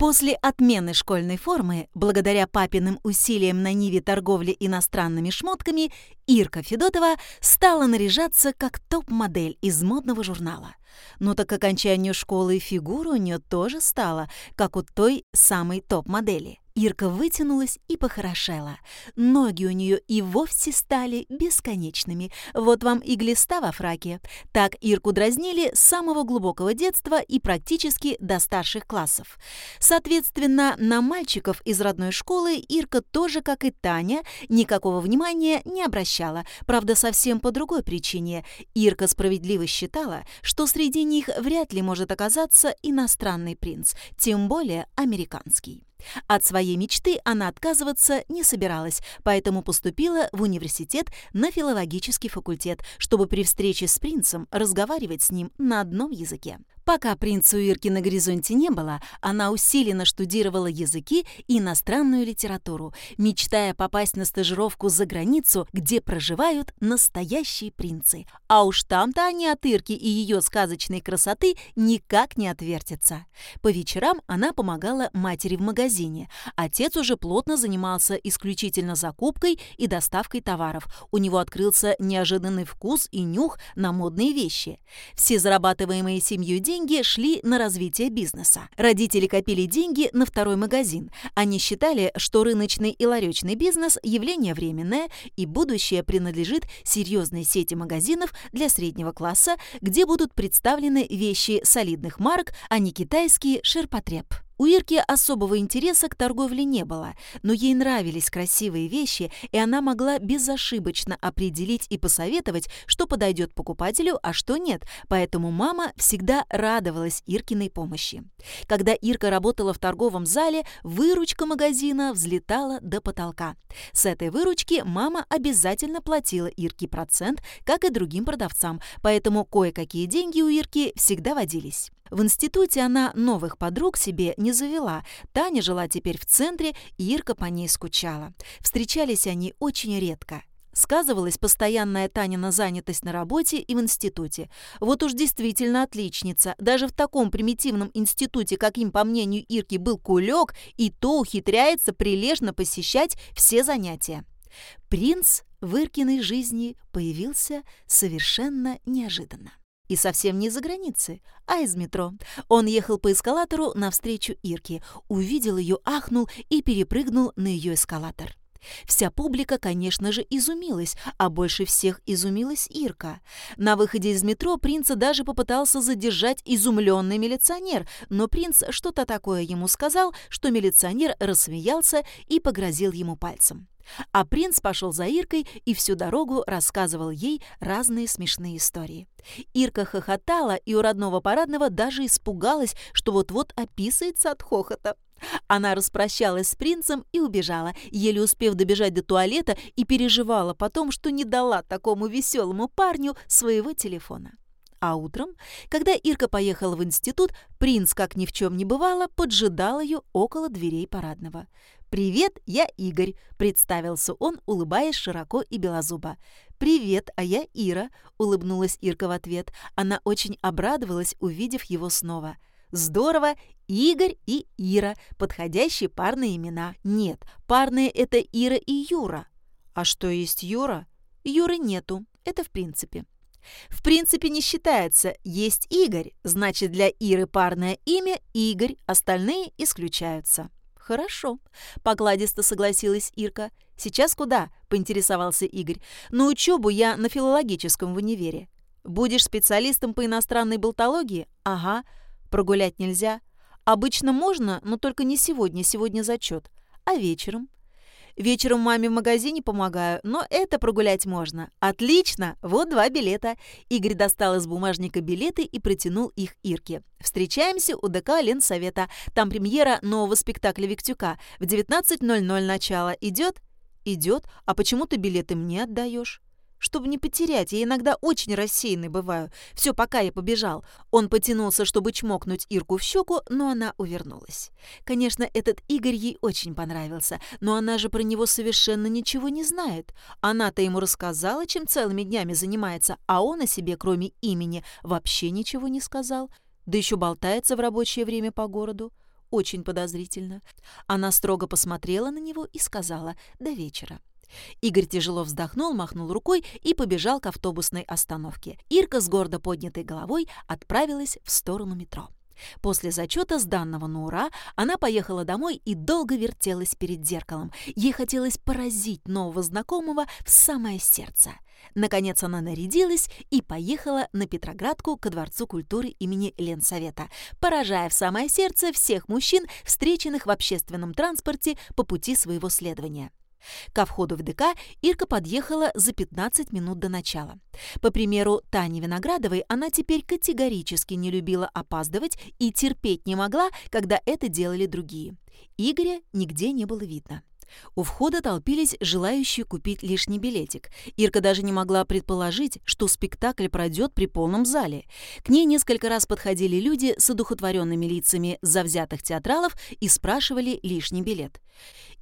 После отмены школьной формы, благодаря папиным усилиям на ниве торговли иностранными шмотками, Ирка Федотова стала наряжаться как топ-модель из модного журнала. Но так к окончанию школы фигура у нее тоже стала, как у той самой топ-модели. Ирка вытянулась и похорошела. Ноги у нее и вовсе стали бесконечными. Вот вам и глиста во фраке. Так Ирку дразнили с самого глубокого детства и практически до старших классов. Соответственно, на мальчиков из родной школы Ирка тоже, как и Таня, никакого внимания не обращала. Правда, совсем по другой причине. Ирка справедливо считала, что среди них вряд ли может оказаться иностранный принц, тем более американский. От своей мечты она отказываться не собиралась, поэтому поступила в университет на филологический факультет, чтобы при встрече с принцем разговаривать с ним на одном языке. Пока принца у Ирки на горизонте не было, она усиленно штудировала языки и иностранную литературу, мечтая попасть на стажировку за границу, где проживают настоящие принцы. А уж там-то они от Ирки и ее сказочной красоты никак не отвертятся. По вечерам она помогала матери в магазине. Отец уже плотно занимался исключительно закупкой и доставкой товаров. У него открылся неожиданный вкус и нюх на модные вещи. Все зарабатываемые семьей деньги деньги шли на развитие бизнеса. Родители копили деньги на второй магазин. Они считали, что рыночный и ларечный бизнес – явление временное, и будущее принадлежит серьезной сети магазинов для среднего класса, где будут представлены вещи солидных марок, а не китайские ширпотреб. У Ирки особого интереса к торговле не было, но ей нравились красивые вещи, и она могла безошибочно определить и посоветовать, что подойдет покупателю, а что нет, поэтому мама всегда радовалась Иркиной помощи. Когда Ирка работала в торговом зале, выручка магазина взлетала до потолка. С этой выручки мама обязательно платила Ирке процент, как и другим продавцам, поэтому кое-какие деньги у Ирки всегда водились. В институте она новых подруг себе не завела. Таня жила теперь в центре, и Ирка по ней скучала. Встречались они очень редко. Сказывалась постоянная Танина занятость на работе и в институте. Вот уж действительно отличница. Даже в таком примитивном институте, каким, по мнению Ирки, был кулек, и то ухитряется прилежно посещать все занятия. Принц в Иркиной жизни появился совершенно неожиданно. И совсем не за границей, а из метро. Он ехал по эскалатору навстречу Ирке, увидел ее, ахнул и перепрыгнул на ее эскалатор. Вся публика, конечно же, изумилась, а больше всех изумилась Ирка. На выходе из метро принца даже попытался задержать изумленный милиционер, но принц что-то такое ему сказал, что милиционер рассмеялся и погрозил ему пальцем. А принц пошел за Иркой и всю дорогу рассказывал ей разные смешные истории. Ирка хохотала и у родного парадного даже испугалась, что вот-вот описывается от хохота. Она распрощалась с принцем и убежала, еле успев добежать до туалета и переживала потом, что не дала такому веселому парню своего телефона. А утром, когда Ирка поехала в институт, принц, как ни в чем не бывало, поджидал ее около дверей парадного. «Привет, я Игорь», — представился он, улыбаясь широко и белозубо. «Привет, а я Ира», — улыбнулась Ирка в ответ. Она очень обрадовалась, увидев его снова. «Здорово! Игорь и Ира — подходящие парные имена. Нет, парные — это Ира и Юра». «А что есть Юра?» «Юры нету. Это в принципе». В принципе не считается. Есть Игорь, значит для Иры парное имя Игорь, остальные исключаются. «Хорошо», — погладисто согласилась Ирка. «Сейчас куда?» — поинтересовался Игорь. «На учебу я на филологическом в универе». «Будешь специалистом по иностранной болтологии?» «Ага. Прогулять нельзя?» «Обычно можно, но только не сегодня, сегодня зачет. А вечером?» Вечером маме в магазине помогаю, но это прогулять можно. Отлично! Вот два билета. Игорь достал из бумажника билеты и протянул их Ирке. Встречаемся у ДК Ленсовета. Там премьера нового спектакля Виктюка. В 19.00 начало. Идет? Идет. А почему ты билеты мне отдаешь? Чтобы не потерять. Я иногда очень рассеянный бываю. Все, пока я побежал. Он потянулся, чтобы чмокнуть Ирку в щеку, но она увернулась. Конечно, этот Игорь ей очень понравился, но она же про него совершенно ничего не знает. Она-то ему рассказала, чем целыми днями занимается, а он о себе, кроме имени, вообще ничего не сказал. Да еще болтается в рабочее время по городу. очень подозрительно. Она строго посмотрела на него и сказала «до вечера». Игорь тяжело вздохнул, махнул рукой и побежал к автобусной остановке. Ирка с гордо поднятой головой отправилась в сторону метро. После зачета, сданного на ура, она поехала домой и долго вертелась перед зеркалом. Ей хотелось поразить нового знакомого в самое сердце. Наконец она нарядилась и поехала на Петроградку ко Дворцу культуры имени Ленсовета, поражая в самое сердце всех мужчин, встреченных в общественном транспорте по пути своего следования. Ко входу в ДК Ирка подъехала за 15 минут до начала. По примеру Тани Виноградовой, она теперь категорически не любила опаздывать и терпеть не могла, когда это делали другие. Игоря нигде не было видно. У входа толпились желающие купить лишний билетик. Ирка даже не могла предположить, что спектакль пройдет при полном зале. К ней несколько раз подходили люди с одухотворенными лицами завзятых театралов и спрашивали лишний билет.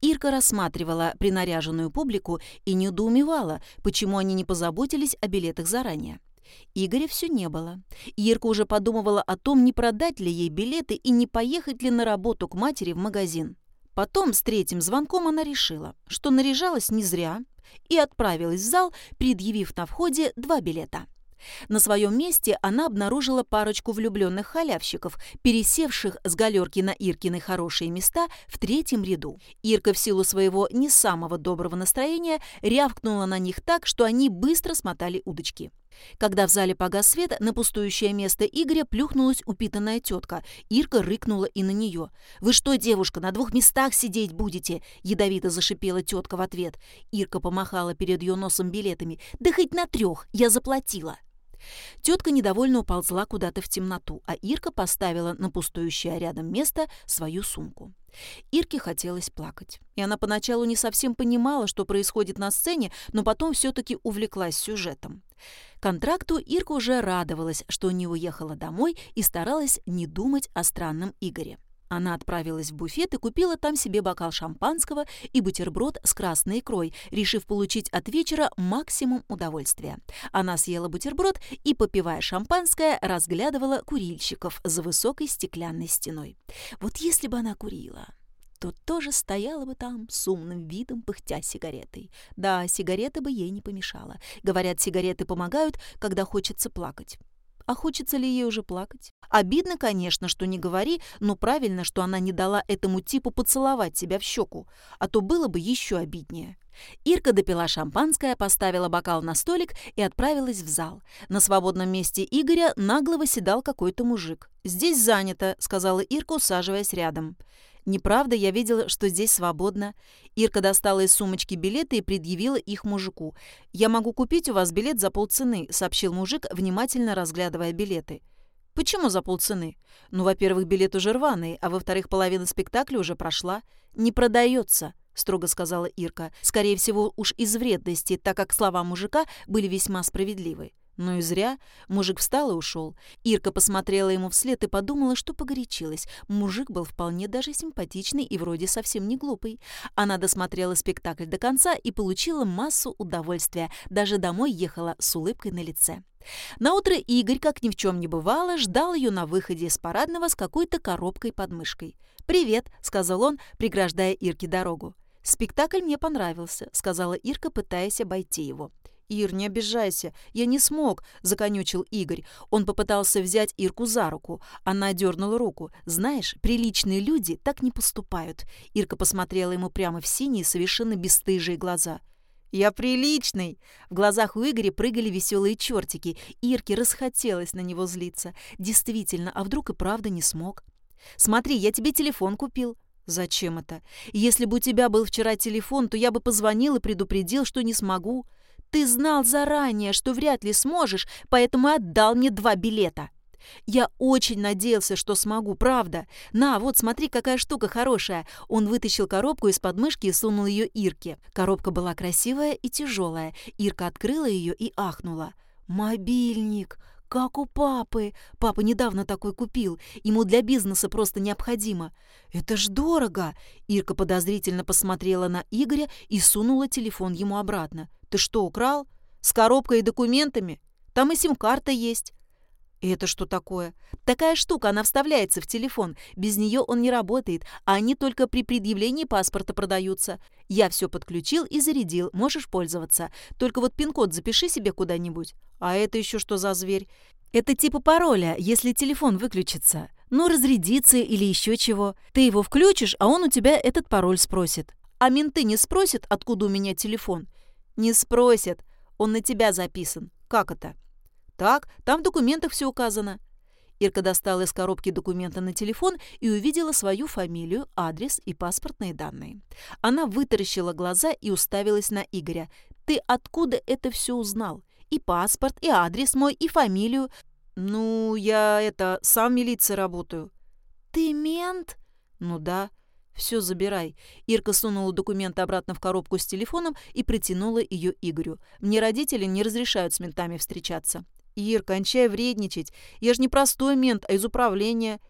Ирка рассматривала принаряженную публику и недоумевала, почему они не позаботились о билетах заранее. Игоря все не было. Ирка уже подумывала о том, не продать ли ей билеты и не поехать ли на работу к матери в магазин. Потом с третьим звонком она решила, что наряжалась не зря и отправилась в зал, предъявив на входе два билета. На своем месте она обнаружила парочку влюбленных халявщиков, пересевших с галерки на Иркины хорошие места в третьем ряду. Ирка в силу своего не самого доброго настроения рявкнула на них так, что они быстро смотали удочки. Когда в зале погас свет, на пустующее место Игоря плюхнулась упитанная тетка. Ирка рыкнула и на нее. «Вы что, девушка, на двух местах сидеть будете?» Ядовито зашипела тетка в ответ. Ирка помахала перед ее носом билетами. «Да хоть на трех, я заплатила!» Тетка недовольно уползла куда-то в темноту, а Ирка поставила на пустующее рядом место свою сумку. Ирке хотелось плакать, и она поначалу не совсем понимала, что происходит на сцене, но потом все-таки увлеклась сюжетом. Контракту Ирка уже радовалась, что не уехала домой и старалась не думать о странном Игоре. Она отправилась в буфет и купила там себе бокал шампанского и бутерброд с красной икрой, решив получить от вечера максимум удовольствия. Она съела бутерброд и, попивая шампанское, разглядывала курильщиков за высокой стеклянной стеной. Вот если бы она курила, то тоже стояла бы там с умным видом, пыхтя сигаретой. Да, сигарета бы ей не помешала. Говорят, сигареты помогают, когда хочется плакать. А хочется ли ей уже плакать? Обидно, конечно, что не говори, но правильно, что она не дала этому типу поцеловать себя в щеку, а то было бы еще обиднее. Ирка допила шампанское, поставила бокал на столик и отправилась в зал. На свободном месте Игоря нагло выседал какой-то мужик. «Здесь занято», — сказала Ирка, усаживаясь рядом. Неправда, я видела, что здесь свободно. Ирка достала из сумочки билеты и предъявила их мужику. «Я могу купить у вас билет за полцены», — сообщил мужик, внимательно разглядывая билеты. «Почему за полцены?» «Ну, во-первых, билет уже рваный, а во-вторых, половина спектакля уже прошла. Не продается», — строго сказала Ирка. Скорее всего, уж из вредности, так как слова мужика были весьма справедливы. Но и зря. Мужик встал и ушел. Ирка посмотрела ему вслед и подумала, что погорячилась. Мужик был вполне даже симпатичный и вроде совсем не глупый. Она досмотрела спектакль до конца и получила массу удовольствия. Даже домой ехала с улыбкой на лице. Наутро Игорь, как ни в чем не бывало, ждал ее на выходе из парадного с какой-то коробкой под мышкой. «Привет», — сказал он, преграждая Ирке дорогу. «Спектакль мне понравился», — сказала Ирка, пытаясь обойти его. «Ир, не обижайся, я не смог», — законючил Игорь. Он попытался взять Ирку за руку. Она дернула руку. «Знаешь, приличные люди так не поступают». Ирка посмотрела ему прямо в синие, совершенно бесстыжие глаза. «Я приличный!» В глазах у Игоря прыгали веселые чертики. Ирке расхотелось на него злиться. Действительно, а вдруг и правда не смог? «Смотри, я тебе телефон купил». «Зачем это? Если бы у тебя был вчера телефон, то я бы позвонил и предупредил, что не смогу». Ты знал заранее, что вряд ли сможешь, поэтому отдал мне два билета. Я очень надеялся, что смогу, правда. На, вот смотри, какая штука хорошая. Он вытащил коробку из подмышки и сунул ее Ирке. Коробка была красивая и тяжелая. Ирка открыла ее и ахнула. «Мобильник! «Как у папы! Папа недавно такой купил. Ему для бизнеса просто необходимо. Это ж дорого!» Ирка подозрительно посмотрела на Игоря и сунула телефон ему обратно. «Ты что, украл? С коробкой и документами? Там и сим-карта есть». Это что такое? Такая штука, она вставляется в телефон. Без нее он не работает, а они только при предъявлении паспорта продаются. Я все подключил и зарядил, можешь пользоваться. Только вот пин-код запиши себе куда-нибудь. А это еще что за зверь? Это типа пароля, если телефон выключится. Ну, разрядится или еще чего. Ты его включишь, а он у тебя этот пароль спросит. А менты не спросят, откуда у меня телефон? Не спросят. Он на тебя записан. Как это? Так, там в документах все указано. Ирка достала из коробки документы на телефон и увидела свою фамилию, адрес и паспортные данные. Она вытаращила глаза и уставилась на Игоря. «Ты откуда это все узнал? И паспорт, и адрес мой, и фамилию?» «Ну, я это, сам в милиции работаю». «Ты мент?» «Ну да». «Все, забирай». Ирка сунула документы обратно в коробку с телефоном и притянула ее Игорю. «Мне родители не разрешают с ментами встречаться». «Ир, кончай вредничать. Я же не простой мент, а из управления».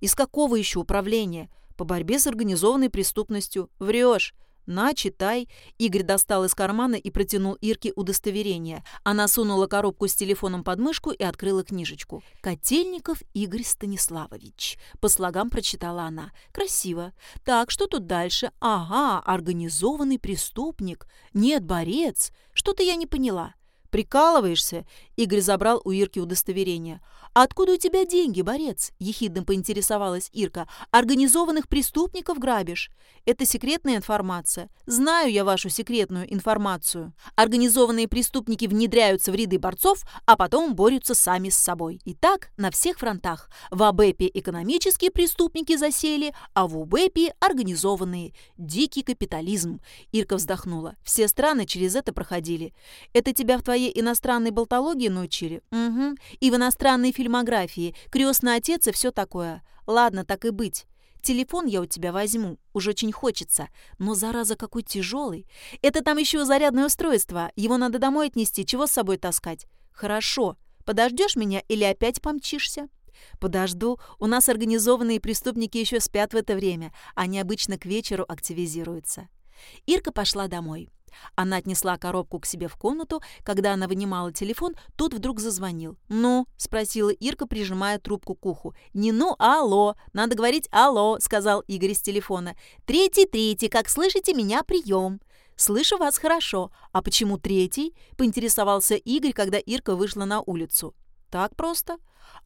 «Из какого еще управления?» «По борьбе с организованной преступностью». «Врешь». «На, читай». Игорь достал из кармана и протянул Ирке удостоверение. Она сунула коробку с телефоном под мышку и открыла книжечку. «Котельников Игорь Станиславович». По слогам прочитала она. «Красиво. Так, что тут дальше? Ага, организованный преступник. Нет, борец. Что-то я не поняла». «Прикалываешься?» Игорь забрал у Ирки удостоверение. «Откуда у тебя деньги, борец?» – ехидно поинтересовалась Ирка. «Организованных преступников грабишь?» «Это секретная информация. Знаю я вашу секретную информацию. Организованные преступники внедряются в ряды борцов, а потом борются сами с собой. И так на всех фронтах. В АБЭПе экономические преступники засели, а в УБЭПе организованные. Дикий капитализм». Ирка вздохнула. «Все страны через это проходили. Это тебя в твоей иностранной болтологии научили?» «Угу. И в иностранной фильмографии, крестный отец и все такое. Ладно, так и быть. Телефон я у тебя возьму, уже очень хочется. Но, зараза, какой тяжелый. Это там еще зарядное устройство, его надо домой отнести, чего с собой таскать? Хорошо. Подождешь меня или опять помчишься? Подожду. У нас организованные преступники еще спят в это время. Они обычно к вечеру активизируются. Ирка пошла домой. Она отнесла коробку к себе в комнату. Когда она вынимала телефон, тот вдруг зазвонил. «Ну?» – спросила Ирка, прижимая трубку к уху. «Не ну, а алло. Надо говорить алло», – сказал Игорь с телефона. «Третий, третий, как слышите меня, прием». «Слышу вас хорошо. А почему третий?» – поинтересовался Игорь, когда Ирка вышла на улицу. «Так просто?»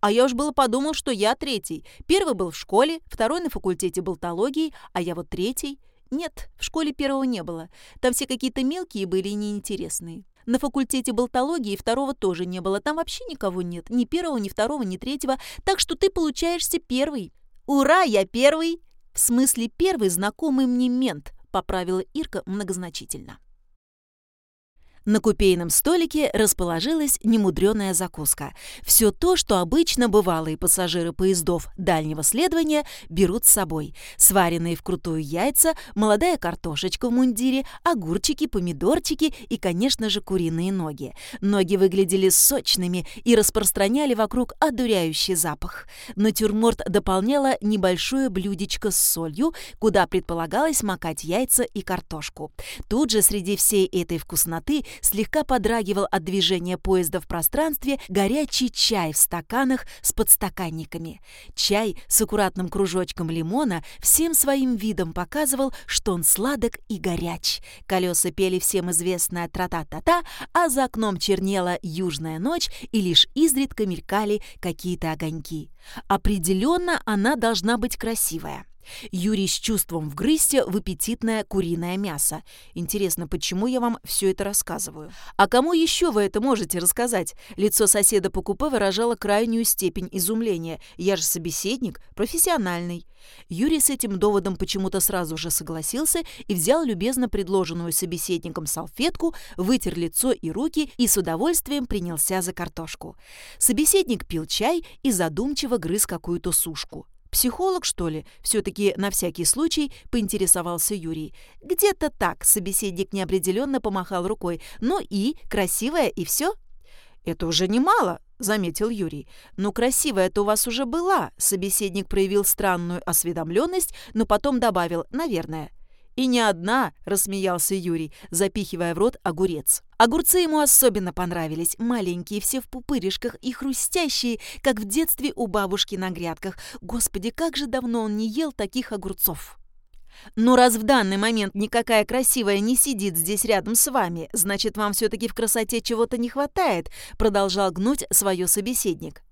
А я уж было подумал, что я третий. Первый был в школе, второй на факультете болтологии, а я вот третий. Нет, в школе первого не было. Там все какие-то мелкие были и неинтересные. На факультете болтологии второго тоже не было. Там вообще никого нет. Ни первого, ни второго, ни третьего. Так что ты получаешься первый. Ура, я первый! В смысле первый знакомый мне мент, поправила Ирка многозначительно. На купейном столике расположилась немудреная закуска. Все то, что обычно бывалые пассажиры поездов дальнего следования берут с собой. Сваренные вкрутую яйца, молодая картошечка в мундире, огурчики, помидорчики и, конечно же, куриные ноги. Ноги выглядели сочными и распространяли вокруг одуряющий запах. Натюрморт дополняла небольшое блюдечко с солью, куда предполагалось макать яйца и картошку. Тут же среди всей этой вкусноты слегка подрагивал от движения поезда в пространстве горячий чай в стаканах с подстаканниками. Чай с аккуратным кружочком лимона всем своим видом показывал, что он сладок и горяч. Колеса пели всем известное тра-та-та-та, а за окном чернела южная ночь, и лишь изредка мелькали какие-то огоньки. Определенно она должна быть красивая. Юрий с чувством вгрызся в аппетитное куриное мясо. Интересно, почему я вам все это рассказываю? А кому еще вы это можете рассказать? Лицо соседа по купе выражало крайнюю степень изумления. Я же собеседник, профессиональный. Юрий с этим доводом почему-то сразу же согласился и взял любезно предложенную собеседником салфетку, вытер лицо и руки и с удовольствием принялся за картошку. Собеседник пил чай и задумчиво грыз какую-то сушку. «Психолог, что ли?» – все-таки на всякий случай поинтересовался Юрий. «Где-то так», – собеседник неопределенно помахал рукой. «Ну и? Красивая, и все?» «Это уже немало», — заметил Юрий. «Но красивая-то у вас уже была», — собеседник проявил странную осведомленность, но потом добавил «наверное». «И не одна», — рассмеялся Юрий, запихивая в рот огурец. Огурцы ему особенно понравились, маленькие, все в пупыришках и хрустящие, как в детстве у бабушки на грядках. Господи, как же давно он не ел таких огурцов! Но раз в данный момент никакая красивая не сидит здесь рядом с вами, значит, вам все-таки в красоте чего-то не хватает, продолжал гнуть свое собеседник.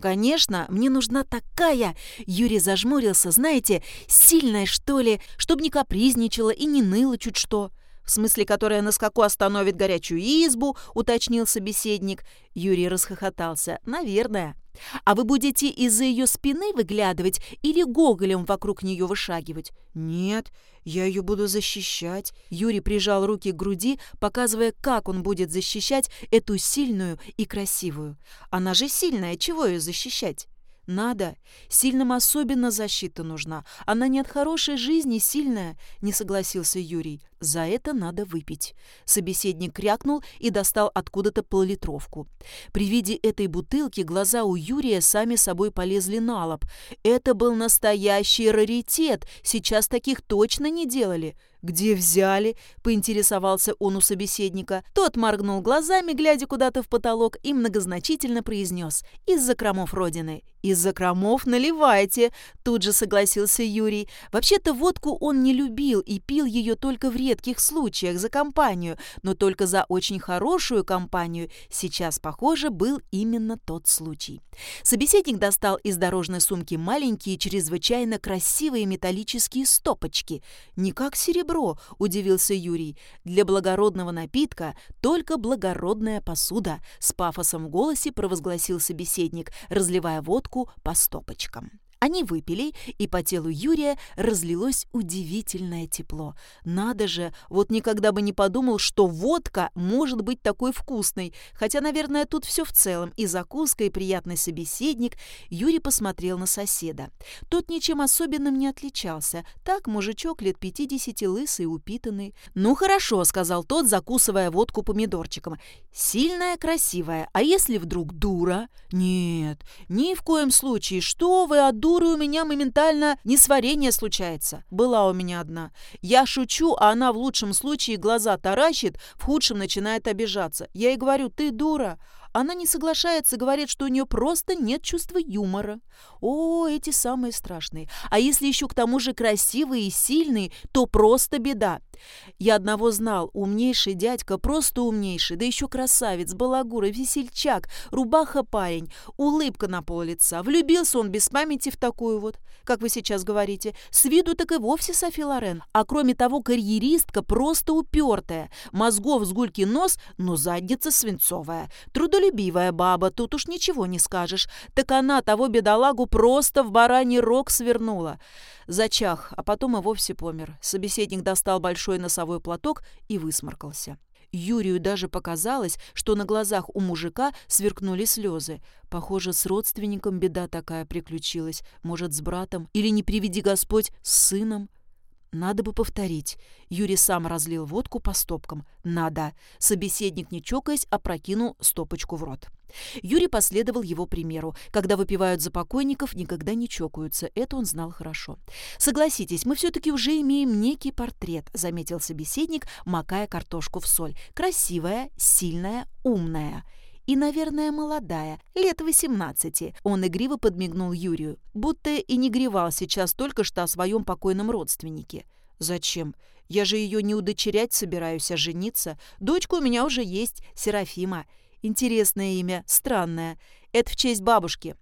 «Конечно, мне нужна такая...» Юрий зажмурился, знаете, сильная, что ли, чтобы не капризничала и не ныла чуть что. «В смысле, которая на скаку остановит горячую избу», — уточнил собеседник. Юрий расхохотался. «Наверное». А вы будете из-за ее спины выглядывать или гоголем вокруг нее вышагивать? Нет, я ее буду защищать. Юрий прижал руки к груди, показывая, как он будет защищать эту сильную и красивую. Она же сильная, чего ее защищать? Надо. Сильным особенно защита нужна. Она не от хорошей жизни сильная, не согласился Юрий. За это надо выпить. Собеседник крякнул и достал откуда-то поллитровку. При виде этой бутылки глаза у Юрия сами собой полезли на лоб. Это был настоящий раритет. Сейчас таких точно не делали. «Где взяли?» — поинтересовался он у собеседника. Тот моргнул глазами, глядя куда-то в потолок, и многозначительно произнес «Из-за кромов Родины». «Из-за кромов наливайте!» — тут же согласился Юрий. Вообще-то водку он не любил и пил ее только в редких случаях за компанию, но только за очень хорошую компанию сейчас, похоже, был именно тот случай. Собеседник достал из дорожной сумки маленькие, чрезвычайно красивые металлические стопочки. Не как серебро, удивился Юрий. Для благородного напитка только благородная посуда, с пафосом в голосе провозгласил собеседник, разливая водку по стопочкам. Они выпили, и по телу Юрия разлилось удивительное тепло. Надо же, вот никогда бы не подумал, что водка может быть такой вкусной. Хотя, наверное, тут все в целом. И закуска, и приятный собеседник. Юрий посмотрел на соседа. Тот ничем особенным не отличался. Так, мужичок лет пятидесяти, лысый, упитанный. «Ну хорошо», — сказал тот, закусывая водку помидорчиком. «Сильная, красивая. А если вдруг дура?» «Нет, ни в коем случае. Что вы от дуры у меня моментально несварение случается. Была у меня одна. Я шучу, а она в лучшем случае глаза таращит, в худшем начинает обижаться. Я ей говорю, ты дура. Она не соглашается, говорит, что у нее просто нет чувства юмора. О, эти самые страшные. А если еще к тому же красивые и сильные, то просто беда. Я одного знал, умнейший дядька, просто умнейший, да еще красавец, балагура, весельчак, рубаха парень, улыбка на пол лица. Влюбился он без памяти в такую вот, как вы сейчас говорите. С виду так и вовсе Софи Лорен. А кроме того, карьеристка просто упертая. Мозгов с гульки нос, но задница свинцовая. Трудолюбивая баба, тут уж ничего не скажешь. Так она того бедолагу просто в бараний рог свернула. Зачах, а потом и вовсе помер. Собеседник достал большой носовой платок и высморкался. Юрию даже показалось, что на глазах у мужика сверкнули слезы. Похоже, с родственником беда такая приключилась. Может, с братом? Или, не приведи Господь, с сыном? Надо бы повторить. Юрий сам разлил водку по стопкам. Надо. Собеседник, не чокаясь, опрокинул стопочку в рот. Юрий последовал его примеру. Когда выпивают за покойников, никогда не чокаются. Это он знал хорошо. «Согласитесь, мы все-таки уже имеем некий портрет», — заметил собеседник, макая картошку в соль. «Красивая, сильная, умная» и, наверное, молодая, лет 18. Он игриво подмигнул Юрию, будто и не гревал сейчас только что о своем покойном родственнике. «Зачем? Я же ее не удочерять собираюсь, а жениться. Дочка у меня уже есть, Серафима. Интересное имя, странное. Это в честь бабушки.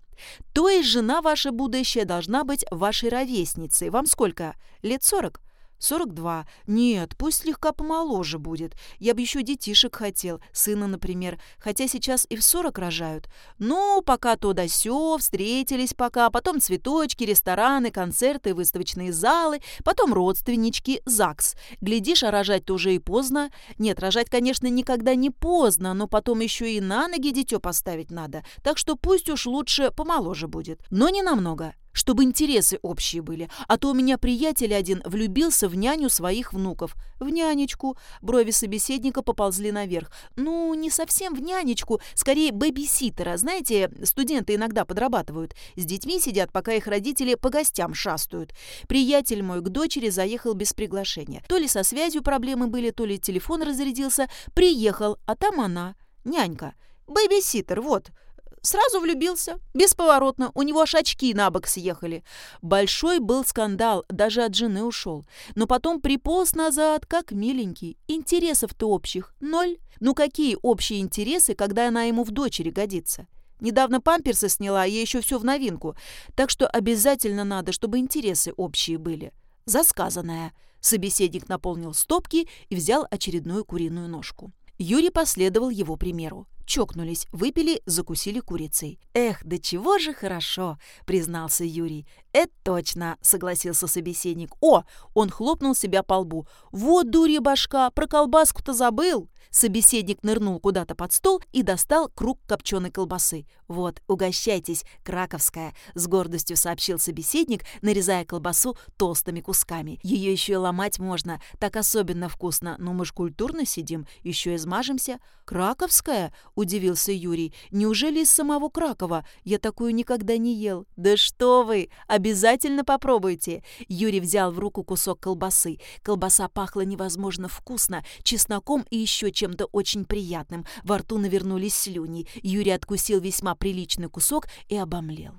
То есть жена ваша будущая должна быть вашей ровесницей. Вам сколько? Лет сорок? 42. Нет, пусть слегка помоложе будет. Я бы еще детишек хотел, сына, например, хотя сейчас и в 40 рожают. Ну, пока то да сё, встретились пока, потом цветочки, рестораны, концерты, выставочные залы, потом родственнички, ЗАГС. Глядишь, а рожать-то уже и поздно. Нет, рожать, конечно, никогда не поздно, но потом еще и на ноги дитё поставить надо, так что пусть уж лучше помоложе будет. Но не намного. Чтобы интересы общие были. А то у меня приятель один влюбился в няню своих внуков. В нянечку. Брови собеседника поползли наверх. Ну, не совсем в нянечку, скорее бэбиситера. Знаете, студенты иногда подрабатывают. С детьми сидят, пока их родители по гостям шастают. Приятель мой к дочери заехал без приглашения. То ли со связью проблемы были, то ли телефон разрядился. Приехал, а там она, нянька. Бэбиситер, вот. Сразу влюбился, бесповоротно, у него аж очки на бок съехали. Большой был скандал, даже от жены ушел. Но потом приполз назад, как миленький. Интересов-то общих ноль. Ну какие общие интересы, когда она ему в дочери годится? Недавно памперсы сняла, ей еще все в новинку. Так что обязательно надо, чтобы интересы общие были. Засказанное. Собеседник наполнил стопки и взял очередную куриную ножку. Юрий последовал его примеру. Чокнулись, выпили, закусили курицей. «Эх, да чего же хорошо!» — признался Юрий. «Это точно!» — согласился собеседник. «О!» — он хлопнул себя по лбу. «Вот дурья башка! Про колбаску-то забыл!» Собеседник нырнул куда-то под стол и достал круг копченой колбасы. «Вот, угощайтесь, краковская», — с гордостью сообщил собеседник, нарезая колбасу толстыми кусками. «Ее еще и ломать можно, так особенно вкусно, но мы ж культурно сидим, еще измажемся». «Краковская?» — удивился Юрий. «Неужели из самого Кракова? Я такую никогда не ел». «Да что вы! Обязательно попробуйте!» Юрий взял в руку кусок колбасы. Колбаса пахла невозможно вкусно, чесноком и еще чем-то очень приятным. Во рту навернулись слюни. Юрий откусил весьма приличный кусок и обомлел.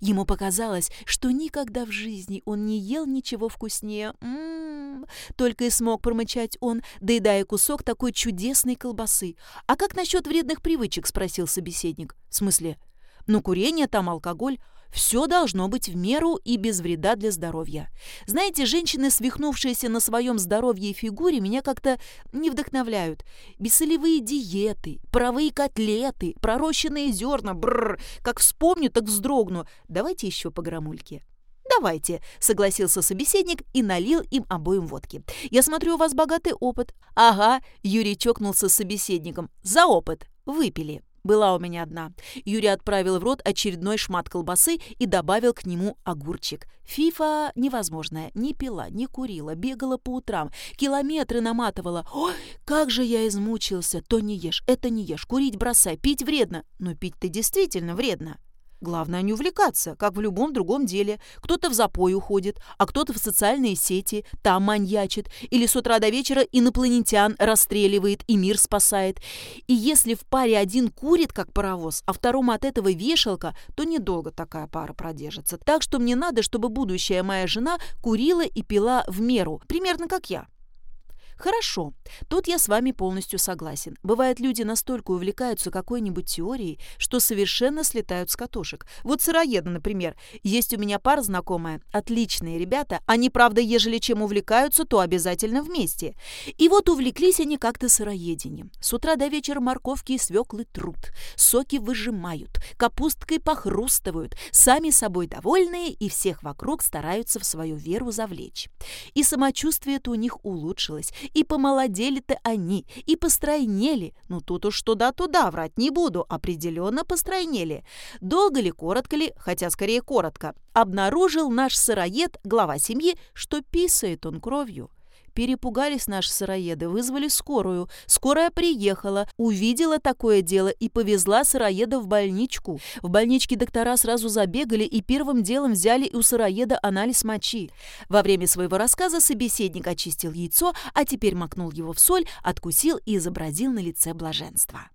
Ему показалось, что никогда в жизни он не ел ничего вкуснее. М-м-м, только и смог промычать он, доедая кусок такой чудесной колбасы. «А как насчет вредных привычек?» – спросил собеседник. «В смысле?» «Ну, курение там, алкоголь. Все должно быть в меру и без вреда для здоровья. Знаете, женщины, свихнувшиеся на своем здоровье и фигуре, меня как-то не вдохновляют. Бессолевые диеты, паровые котлеты, пророщенные зерна, бррр, как вспомню, так вздрогну. Давайте еще по грамульке. «Давайте», — согласился собеседник и налил им обоим водки. «Я смотрю, у вас богатый опыт». «Ага», — Юрий чокнулся с собеседником. «За опыт. Выпили». Была у меня одна. Юрий отправил в рот очередной шмат колбасы и добавил к нему огурчик. Фифа невозможная. Не пила, не курила, бегала по утрам, километры наматывала. Ой, как же я измучился. То не ешь, это не ешь, курить бросай, пить вредно. Но пить-то действительно вредно. Главное не увлекаться, как в любом другом деле. Кто-то в запой уходит, а кто-то в социальные сети, там маньячит, или с утра до вечера инопланетян расстреливает и мир спасает. И если в паре один курит, как паровоз, а второму от этого вешалка, то недолго такая пара продержится. Так что мне надо, чтобы будущая моя жена курила и пила в меру, примерно как я. Хорошо, тут я с вами полностью согласен. Бывает, люди настолько увлекаются какой-нибудь теорией, что совершенно слетают с катушек. Вот сыроеды, например. Есть у меня пара знакомая. Отличные ребята. Они, правда, ежели чем увлекаются, то обязательно вместе. И вот увлеклись они как-то сыроедением. С утра до вечера морковки и свеклы труд. Соки выжимают, капусткой похрустывают. Сами собой довольные и всех вокруг стараются в свою веру завлечь. И самочувствие-то у них улучшилось, и помолодели-то они, и постройнели. Ну тут уж туда-туда, врать не буду, определенно постройнели. Долго ли, коротко ли, хотя скорее коротко, обнаружил наш сыроед, глава семьи, что писает он кровью. Перепугались наши сыроеды, вызвали скорую. Скорая приехала, увидела такое дело и повезла сыроеда в больничку. В больничке доктора сразу забегали и первым делом взяли у сыроеда анализ мочи. Во время своего рассказа собеседник очистил яйцо, а теперь макнул его в соль, откусил и изобразил на лице блаженство.